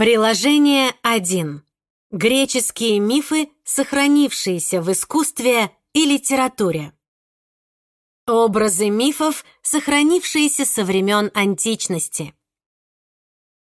Приложение 1. Греческие мифы, сохранившиеся в искусстве и литературе. Образы мифов, сохранившиеся со времен античности.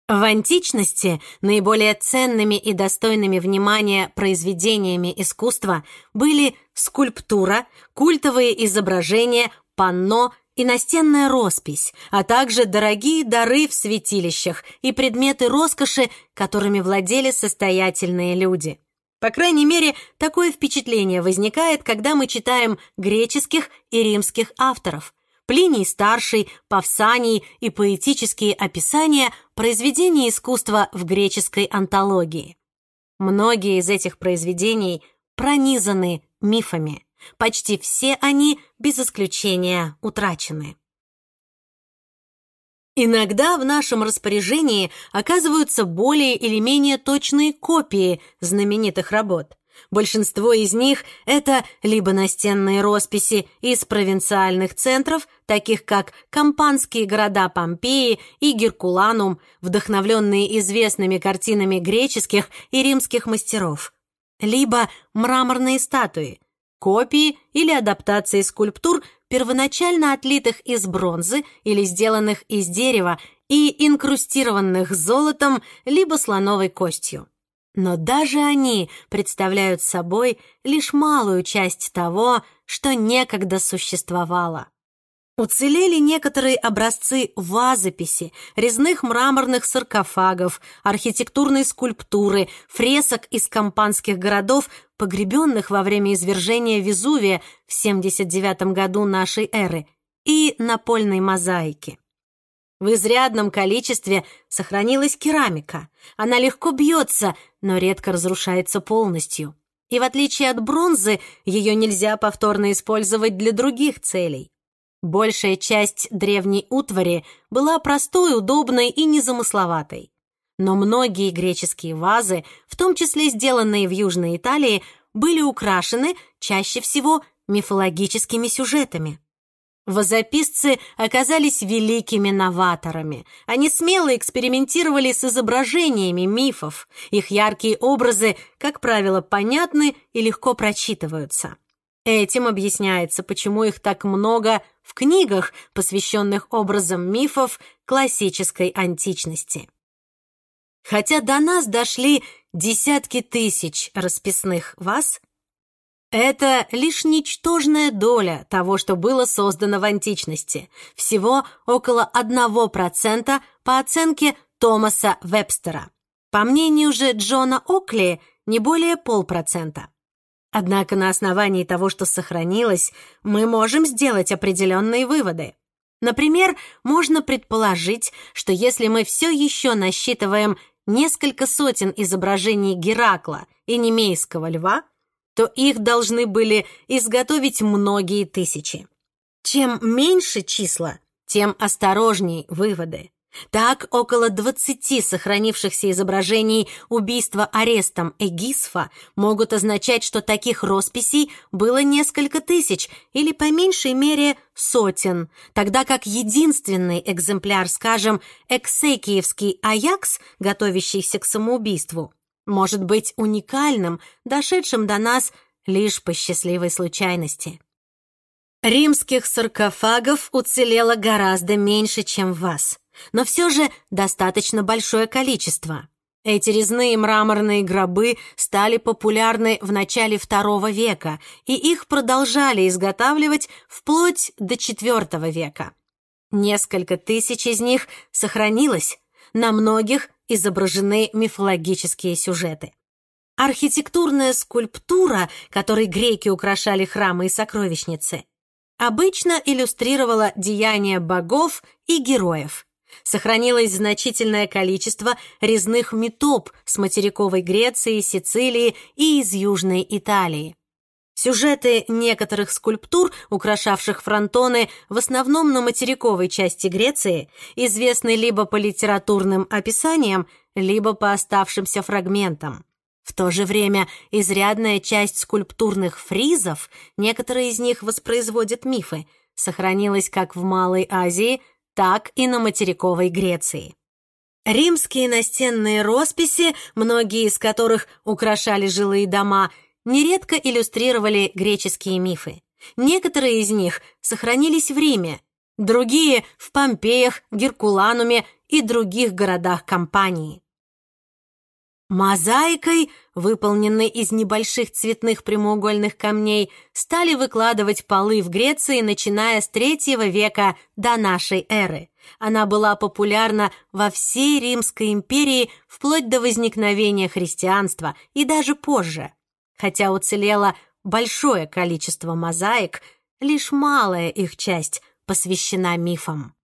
В античности наиболее ценными и достойными внимания произведениями искусства были скульптура, культовые изображения, панно и настенная роспись, а также дорогие дары в святилищах и предметы роскоши, которыми владели состоятельные люди. По крайней мере, такое впечатление возникает, когда мы читаем греческих и римских авторов. Плиний Старший, Павсаний и поэтические описания произведений искусства в греческой антологии. Многие из этих произведений пронизаны мифами. Почти все они, без исключения, утрачены. Иногда в нашем распоряжении оказываются более или менее точные копии знаменитых работ. Большинство из них — это либо настенные росписи из провинциальных центров, таких как кампанские города Помпеи и Геркуланум, вдохновленные известными картинами греческих и римских мастеров, либо мраморные статуи, копии или адаптации скульптур, первоначально отлитых из бронзы или сделанных из дерева и инкрустированных золотом либо слоновой костью. Но даже они представляют собой лишь малую часть того, что некогда существовало. Уцелели некоторые образцы вазописи, резных мраморных саркофагов, архитектурной скульптуры, фресок из кампанских городов, погребенных во время извержения Везувия в 79 году нашей эры, и напольной мозаики. В изрядном количестве сохранилась керамика. Она легко бьется, но редко разрушается полностью. И в отличие от бронзы, ее нельзя повторно использовать для других целей. Большая часть древней утвари была простой, удобной и незамысловатой. Но многие греческие вазы, в том числе сделанные в Южной Италии, были украшены чаще всего мифологическими сюжетами. Вазописцы оказались великими новаторами. Они смело экспериментировали с изображениями мифов. Их яркие образы, как правило, понятны и легко прочитываются. Этим объясняется, почему их так много в книгах, посвященных образам мифов классической античности. Хотя до нас дошли десятки тысяч расписных ваз, это лишь ничтожная доля того, что было создано в античности, всего около 1% по оценке Томаса Вебстера. По мнению же Джона Окли, не более полпроцента. Однако на основании того, что сохранилось, мы можем сделать определенные выводы. Например, можно предположить, что если мы все еще насчитываем несколько сотен изображений Геракла и немейского льва, то их должны были изготовить многие тысячи. Чем меньше числа, тем осторожней выводы. Так, около 20 сохранившихся изображений убийства арестом Эгисфа могут означать, что таких росписей было несколько тысяч или по меньшей мере сотен, тогда как единственный экземпляр, скажем, эксекиевский Аякс, готовящийся к самоубийству, может быть уникальным, дошедшим до нас лишь по счастливой случайности. Римских саркофагов уцелело гораздо меньше, чем вас но все же достаточно большое количество. Эти резные мраморные гробы стали популярны в начале II века, и их продолжали изготавливать вплоть до IV века. Несколько тысяч из них сохранилось, на многих изображены мифологические сюжеты. Архитектурная скульптура, которой греки украшали храмы и сокровищницы, обычно иллюстрировала деяния богов и героев, Сохранилось значительное количество резных метоп с материковой Греции, Сицилии и из Южной Италии. Сюжеты некоторых скульптур, украшавших фронтоны в основном на материковой части Греции, известны либо по литературным описаниям, либо по оставшимся фрагментам. В то же время изрядная часть скульптурных фризов, некоторые из них воспроизводят мифы, сохранилась как в Малой Азии, так и на материковой Греции. Римские настенные росписи, многие из которых украшали жилые дома, нередко иллюстрировали греческие мифы. Некоторые из них сохранились в Риме, другие — в Помпеях, Геркулануме и других городах компании. Мозаикой, выполненной из небольших цветных прямоугольных камней, стали выкладывать полы в Греции, начиная с III века до нашей эры. Она была популярна во всей Римской империи вплоть до возникновения христианства и даже позже. Хотя уцелело большое количество мозаик, лишь малая их часть посвящена мифам.